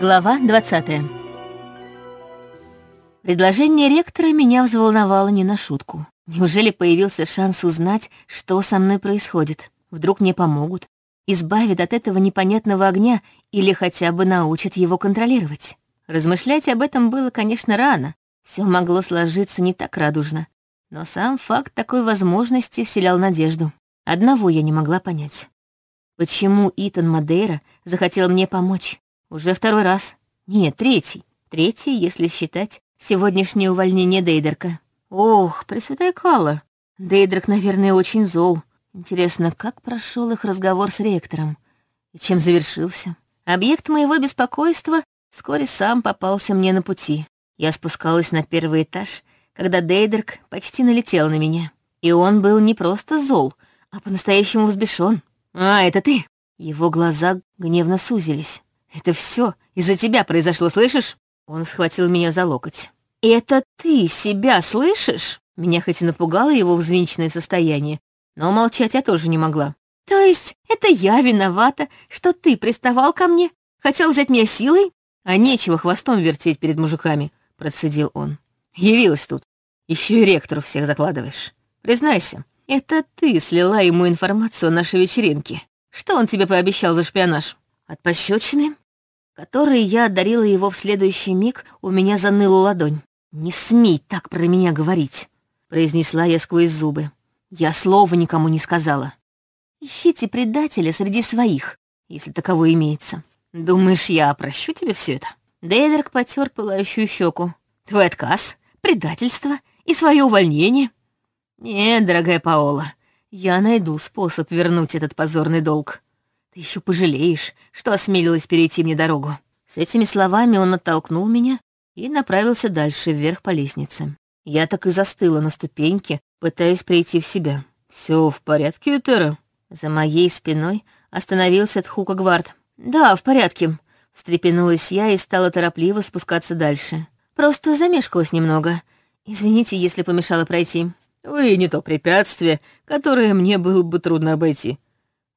Глава 20 Предложение ректора меня взволновало не на шутку. Неужели появился шанс узнать, что со мной происходит? Вдруг мне помогут? Избавят от этого непонятного огня или хотя бы научат его контролировать? Размышлять об этом было, конечно, рано. Все могло сложиться не так радужно. Но сам факт такой возможности вселял надежду. Одного я не могла понять. Почему Итан Мадейра захотел мне помочь? Уже второй раз. Нет, третий. Третий, если считать сегодняшнее увольнение Дейдерка. Ох, Пресвятая Калла. Дейдрак, наверное, очень зол. Интересно, как прошел их разговор с ректором? И чем завершился? Объект моего беспокойства вскоре сам попался мне на пути. Я спускалась на первый этаж, когда Дейдерк почти налетел на меня. И он был не просто зол, а по-настоящему взбешен. «А, это ты?» Его глаза гневно сузились. «Это все из-за тебя произошло, слышишь?» Он схватил меня за локоть. «Это ты себя слышишь?» Меня хоть и напугало его взвинченное состояние, но молчать я тоже не могла. «То есть это я виновата, что ты приставал ко мне? Хотел взять меня силой?» «А нечего хвостом вертеть перед мужиками», — процедил он. «Явилась тут. Еще и ректору всех закладываешь. Признайся, это ты слила ему информацию о нашей вечеринке. Что он тебе пообещал за шпионаж? От пощечины, которой я одарила его в следующий миг, у меня заныла ладонь. «Не смей так про меня говорить», — произнесла я сквозь зубы. Я слова никому не сказала. Ищите предателя среди своих, если таково имеется. Думаешь, я прощу тебе все это? Дейдерк потер пылающую щеку. Твой отказ, предательство и свое увольнение. Нет, дорогая Паола, я найду способ вернуть этот позорный долг. Еще пожалеешь, что осмелилась перейти мне дорогу. С этими словами он оттолкнул меня и направился дальше вверх по лестнице. Я так и застыла на ступеньке, пытаясь прийти в себя. Все в порядке, Этера?» За моей спиной остановился Тхука Гвард. «Да, в порядке», — встрепенулась я и стала торопливо спускаться дальше. «Просто замешкалась немного. Извините, если помешала пройти». «Вы не то препятствие, которое мне было бы трудно обойти», —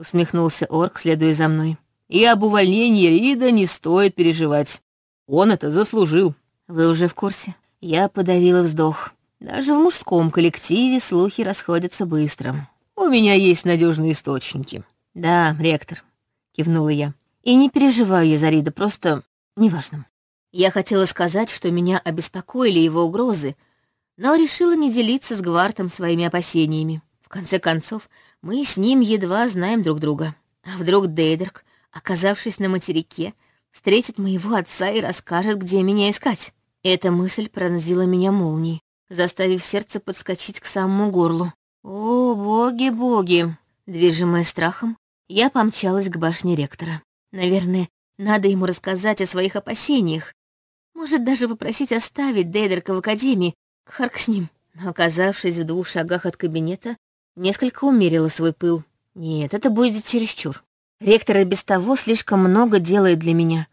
усмехнулся орк, следуя за мной. «И об увольнении Рида не стоит переживать. Он это заслужил». «Вы уже в курсе?» Я подавила вздох. Даже в мужском коллективе слухи расходятся быстро. «У меня есть надежные источники». «Да, ректор», — кивнула я. «И не переживаю я за Рида, просто неважно». Я хотела сказать, что меня обеспокоили его угрозы, но решила не делиться с Гвартом своими опасениями. Конце концов, мы с ним едва знаем друг друга. А вдруг Дейдерк, оказавшись на материке, встретит моего отца и расскажет, где меня искать? Эта мысль пронзила меня молнией, заставив сердце подскочить к самому горлу. О, боги-боги! Движимая страхом, я помчалась к башне ректора. Наверное, надо ему рассказать о своих опасениях. Может, даже попросить оставить Дейдерка в академии, Харк с ним. Но, оказавшись в двух шагах от кабинета, несколько умерила свой пыл. Нет, это будет чересчур. Ректор и без того слишком много делает для меня.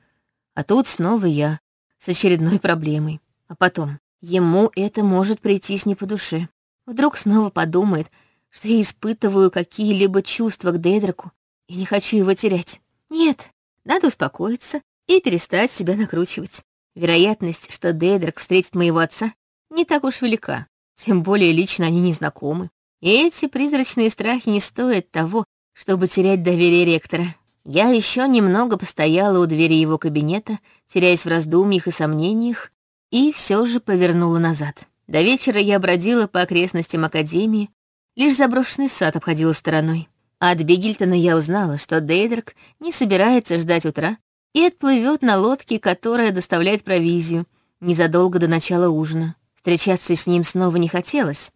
А тут снова я, с очередной проблемой. А потом, ему это может прийтись не по душе. Вдруг снова подумает, что я испытываю какие-либо чувства к Дейдраку и не хочу его терять. Нет, надо успокоиться и перестать себя накручивать. Вероятность, что Дейдрак встретит моего отца, не так уж велика. Тем более лично они не знакомы. Эти призрачные страхи не стоят того, чтобы терять доверие ректора. Я еще немного постояла у двери его кабинета, теряясь в раздумьях и сомнениях, и все же повернула назад. До вечера я бродила по окрестностям Академии, лишь заброшенный сад обходила стороной. От Бегильтона я узнала, что Дейдерк не собирается ждать утра и отплывет на лодке, которая доставляет провизию, незадолго до начала ужина. Встречаться с ним снова не хотелось,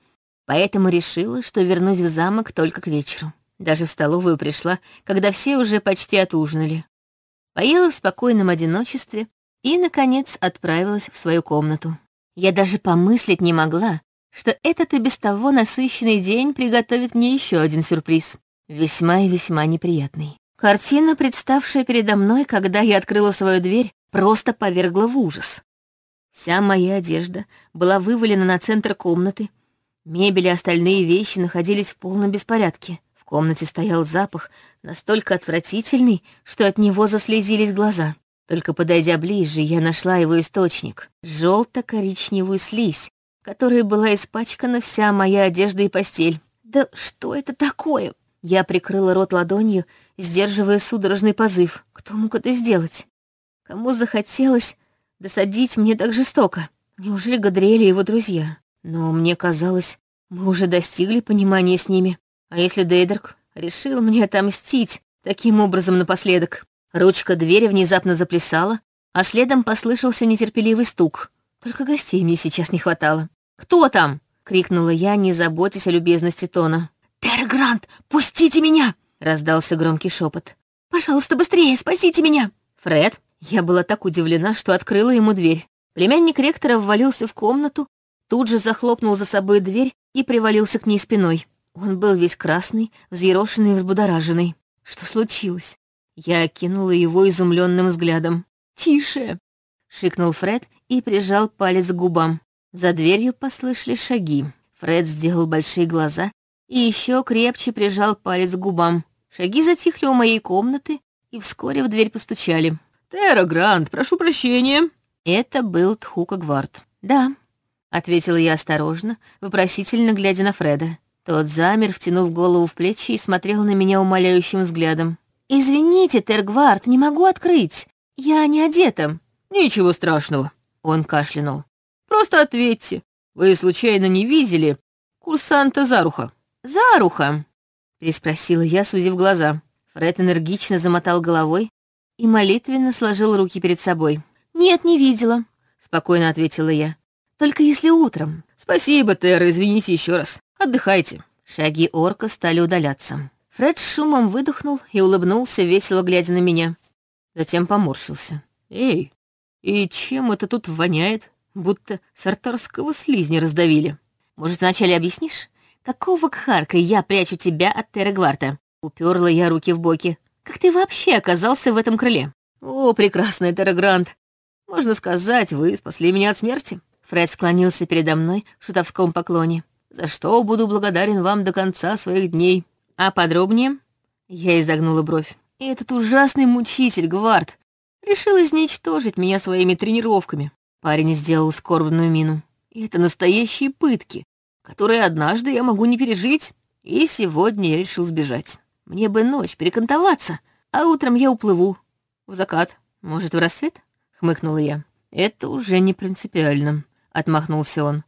поэтому решила, что вернусь в замок только к вечеру. Даже в столовую пришла, когда все уже почти отужинали. Поела в спокойном одиночестве и, наконец, отправилась в свою комнату. Я даже помыслить не могла, что этот и без того насыщенный день приготовит мне еще один сюрприз. Весьма и весьма неприятный. Картина, представшая передо мной, когда я открыла свою дверь, просто повергла в ужас. Вся моя одежда была вывалена на центр комнаты, мебель и остальные вещи находились в полном беспорядке — комнате стоял запах настолько отвратительный, что от него заслезились глаза. Только подойдя ближе, я нашла его источник — желто-коричневую слизь, которой была испачкана вся моя одежда и постель. Да что это такое? Я прикрыла рот ладонью, сдерживая судорожный позыв. Кто мог это сделать? Кому захотелось досадить мне так жестоко? Неужели Гадриэль и его друзья? Но мне казалось, мы уже достигли понимания с ними. А если Дейдерк решил мне отомстить таким образом напоследок? Ручка двери внезапно заплясала, а следом послышался нетерпеливый стук. Только гостей мне сейчас не хватало. «Кто там?» — крикнула я, не заботясь о любезности Тона. «Терр пустите меня!» — раздался громкий шепот. «Пожалуйста, быстрее, спасите меня!» «Фред?» Я была так удивлена, что открыла ему дверь. Племянник ректора ввалился в комнату, тут же захлопнул за собой дверь и привалился к ней спиной. Он был весь красный, взъерошенный и взбудораженный. Что случилось? Я окинула его изумленным взглядом. «Тише!» — шикнул Фред и прижал палец к губам. За дверью послышались шаги. Фред сделал большие глаза и еще крепче прижал палец к губам. Шаги затихли у моей комнаты, и вскоре в дверь постучали. «Терра Грант, прошу прощения». Это был Тхука Гвард. «Да», — ответила я осторожно, вопросительно глядя на Фреда. Тот замер, втянув голову в плечи и смотрел на меня умоляющим взглядом. «Извините, Тергвард, не могу открыть. Я не одета». «Ничего страшного», — он кашлянул. «Просто ответьте. Вы случайно не видели курсанта Заруха?» «Заруха?» — переспросила я, сузив глаза. Фред энергично замотал головой и молитвенно сложил руки перед собой. «Нет, не видела», — спокойно ответила я. «Только если утром». «Спасибо, Терра, извините еще раз. Отдыхайте». Шаги орка стали удаляться. Фред с шумом выдохнул и улыбнулся, весело глядя на меня. Затем поморщился. «Эй, и чем это тут воняет? Будто сартарского слизня раздавили. Может, вначале объяснишь, какого кхарка я прячу тебя от Террегварта?» Уперла я руки в боки. «Как ты вообще оказался в этом крыле?» «О, прекрасный Террегрант! Можно сказать, вы спасли меня от смерти». Фред склонился передо мной в шутовском поклоне. «За что буду благодарен вам до конца своих дней?» «А подробнее?» Я изогнула бровь. И «Этот ужасный мучитель, Гвард, решил изничтожить меня своими тренировками». Парень сделал скорбную мину. И это настоящие пытки, которые однажды я могу не пережить, и сегодня я решил сбежать. Мне бы ночь перекантоваться, а утром я уплыву. В закат. Может, в рассвет? Хмыкнула я. Это уже не принципиально, отмахнулся он.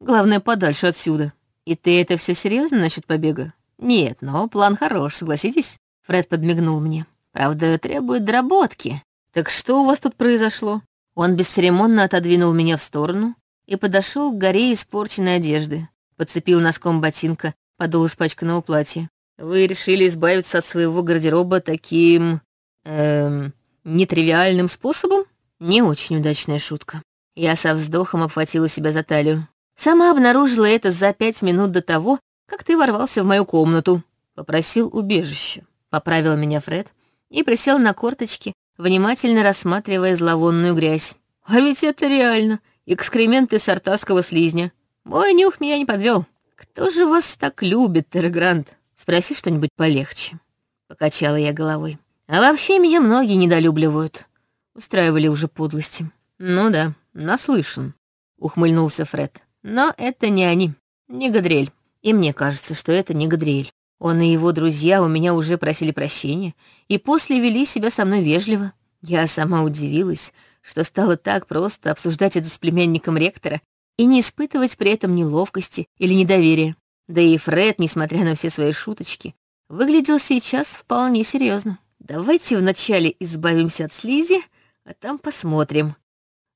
Главное, подальше отсюда. И ты это все серьезно насчет побега? Нет, но план хорош, согласитесь? Фред подмигнул мне. Правда, требует доработки. Так что у вас тут произошло? Он бесцеремонно отодвинул меня в сторону и подошел к горе испорченной одежды. Подцепил носком ботинка подол испачканного платья. Вы решили избавиться от своего гардероба таким... эм... нетривиальным способом? Не очень удачная шутка. Я со вздохом обхватила себя за талию. Сама обнаружила это за пять минут до того, как ты ворвался в мою комнату. Попросил убежище. Поправил меня Фред и присел на корточки, внимательно рассматривая зловонную грязь. А ведь это реально экскременты сартасского слизня. Мой нюх меня не подвел. Кто же вас так любит, Террегрант? Спроси что-нибудь полегче. Покачала я головой. А вообще меня многие недолюбливают. Устраивали уже подлости. Ну да, наслышан. Ухмыльнулся Фред. Но это не они, не Гадриэль. И мне кажется, что это не Гадриэль. Он и его друзья у меня уже просили прощения, и после вели себя со мной вежливо. Я сама удивилась, что стало так просто обсуждать это с племянником ректора и не испытывать при этом неловкости или недоверия. Да и Фред, несмотря на все свои шуточки, выглядел сейчас вполне серьезно. Давайте вначале избавимся от слизи, а там посмотрим.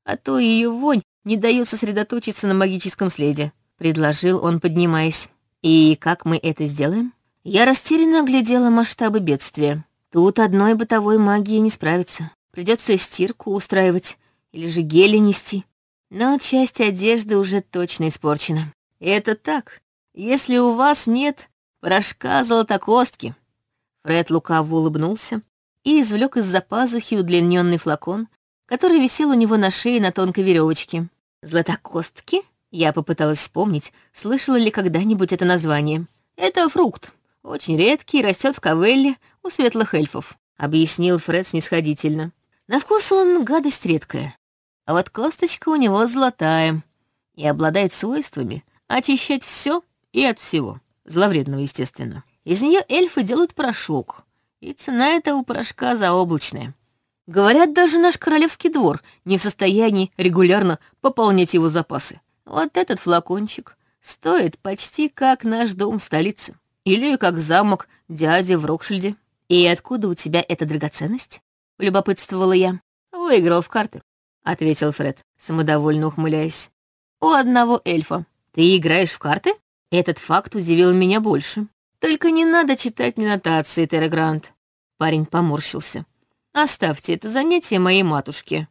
А то ее вонь не дает сосредоточиться на магическом следе, предложил он, поднимаясь. И как мы это сделаем? Я растерянно оглядела масштабы бедствия. Тут одной бытовой магии не справиться. Придется стирку устраивать или же гели нести. Но часть одежды уже точно испорчена. Это так, если у вас нет порошка золотокостки». Фред лукаво улыбнулся и извлек из-за пазухи удлиненный флакон, который висел у него на шее на тонкой веревочке. «Златокостки?» Я попыталась вспомнить, слышала ли когда-нибудь это название. «Это фрукт, очень редкий, растет в Кавелле у светлых эльфов», — объяснил Фред снисходительно. На вкус он гадость редкая, а вот косточка у него золотая и обладает свойствами очищать все и от всего, зловредного, естественно. Из нее эльфы делают порошок, и цена этого порошка заоблачная. Говорят, даже наш королевский двор не в состоянии регулярно пополнять его запасы. Вот этот флакончик стоит почти как наш дом в столице. Или как замок дяди в Рокшильде. И откуда у тебя эта драгоценность? Любопытствовала я. Выиграл в карты, ответил Фред, самодовольно ухмыляясь. У одного эльфа. Ты играешь в карты? Этот факт удивил меня больше. Только не надо читать мне нотации, Терра Грант. Парень поморщился. Оставьте это занятие моей матушке.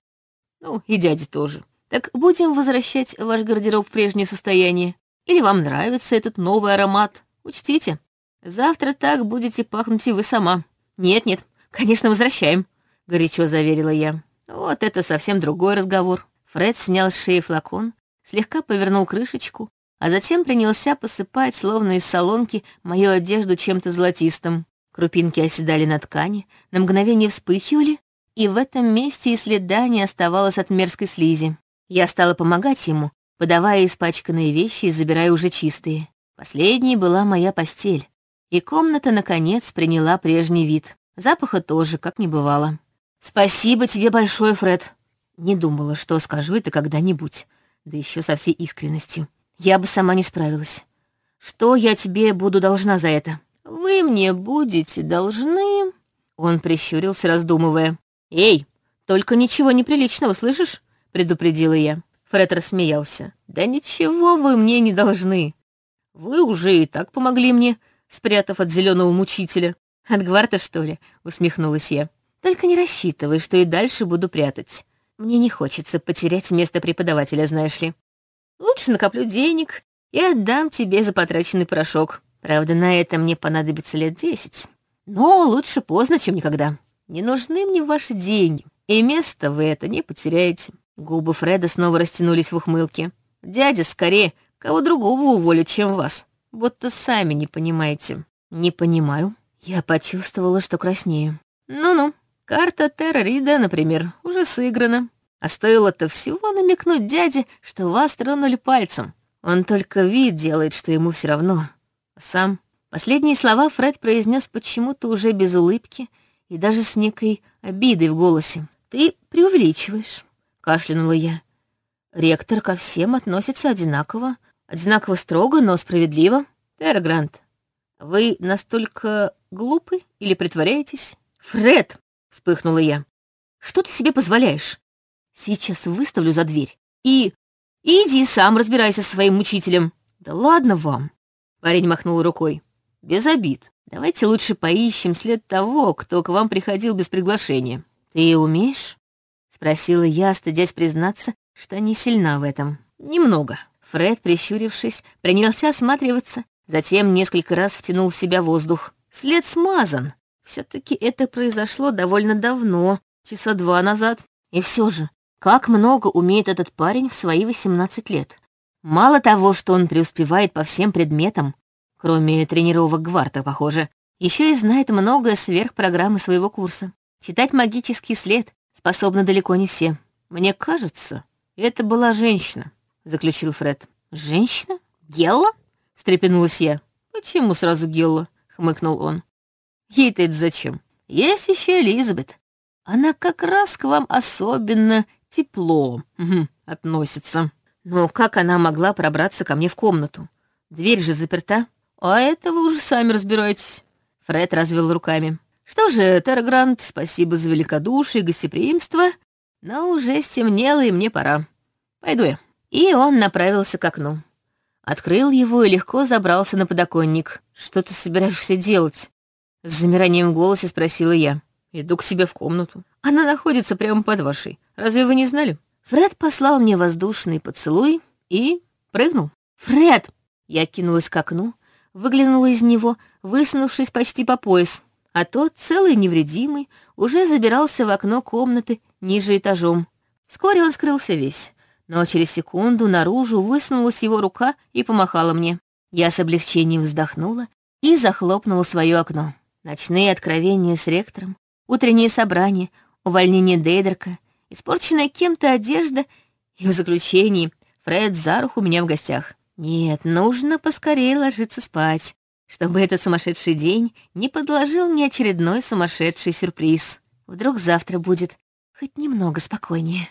Ну, и дяде тоже. Так будем возвращать ваш гардероб в прежнее состояние. Или вам нравится этот новый аромат? Учтите, завтра так будете пахнуть и вы сама. Нет-нет, конечно, возвращаем, горячо заверила я. Вот это совсем другой разговор. Фред снял с шеи флакон, слегка повернул крышечку, а затем принялся посыпать, словно из солонки, мою одежду чем-то золотистым. Крупинки оседали на ткани, на мгновение вспыхивали, и в этом месте и следа не оставалось от мерзкой слизи. Я стала помогать ему, подавая испачканные вещи и забирая уже чистые. Последней была моя постель, и комната, наконец, приняла прежний вид. Запаха тоже, как не бывало. «Спасибо тебе большое, Фред!» Не думала, что скажу это когда-нибудь, да еще со всей искренностью. Я бы сама не справилась. Что я тебе буду должна за это? Вы мне будете должны... Он прищурился, раздумывая. «Эй, только ничего неприличного, слышишь?» — предупредила я. Фред рассмеялся. «Да ничего вы мне не должны. Вы уже и так помогли мне, спрятав от зеленого мучителя. От Гварта, что ли?» — усмехнулась я. «Только не рассчитывай, что и дальше буду прятать. Мне не хочется потерять место преподавателя, знаешь ли. Лучше накоплю денег и отдам тебе за потраченный порошок. Правда, на это мне понадобится лет десять. Но лучше поздно, чем никогда. Не нужны мне ваши деньги, и место вы это не потеряете». Губы Фреда снова растянулись в ухмылке. «Дядя скорее кого другого уволит, чем вас. Будто сами не понимаете». «Не понимаю». Я почувствовала, что краснею. «Ну-ну, карта Террорида, например, уже сыграна. А стоило-то всего намекнуть дяде, что вас тронули пальцем. Он только вид делает, что ему все равно. Сам... Последние слова Фред произнес почему-то уже без улыбки и даже с некой обидой в голосе. «Ты преувеличиваешь», — кашлянула я. «Ректор ко всем относится одинаково, одинаково строго, но справедливо. Террагрант, вы настолько глупы или притворяетесь?» «Фред!» — вспыхнула я. «Что ты себе позволяешь? Сейчас выставлю за дверь. И... иди сам разбирайся со своим мучителем. Да ладно вам. Парень махнул рукой. Без обид. Давайте лучше поищем след того, кто к вам приходил без приглашения. Ты умеешь? Спросила я, стыдясь признаться, что не сильна в этом. Немного. Фред, прищурившись, принялся осматриваться, затем несколько раз втянул в себя воздух. След смазан. все таки это произошло довольно давно, часа два назад. И все же, как много умеет этот парень в свои 18 лет. Мало того, что он преуспевает по всем предметам, кроме тренировок Гварта, похоже, еще и знает многое сверх программы своего курса. Читать магический след способны далеко не все. Мне кажется, это была женщина, заключил Фред. Женщина? Гелла? встрепенулась я. Почему сразу Гелла? хмыкнул он. Ей-то это зачем? Есть еще Элизабет. Она как раз к вам особенно тепло относится. Но как она могла пробраться ко мне в комнату? Дверь же заперта. А это вы уже сами разбираетесь. Фред развел руками. Что же, Террагрант, спасибо за великодушие и гостеприимство, но уже стемнело, и мне пора. Пойду я. И он направился к окну. Открыл его и легко забрался на подоконник. «Что ты собираешься делать?» С замиранием в голосе спросила я. «Иду к себе в комнату. Она находится прямо под вашей. Разве вы не знали? Фред послал мне воздушный поцелуй и прыгнул. «Фред!» Я кинулась к окну, выглянула из него, высунувшись почти по пояс. А тот, целый невредимый, уже забирался в окно комнаты ниже этажом. Вскоре он скрылся весь, но через секунду наружу высунулась его рука и помахала мне. Я с облегчением вздохнула и захлопнула свое окно. Ночные откровения с ректором, утренние собрания, увольнение Дейдерка, испорченная кем-то одежда и в заключении Фред Зарух у меня в гостях. Нет, нужно поскорее ложиться спать, чтобы этот сумасшедший день не подложил мне очередной сумасшедший сюрприз. Вдруг завтра будет хоть немного спокойнее.